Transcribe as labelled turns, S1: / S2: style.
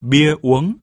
S1: bia uống.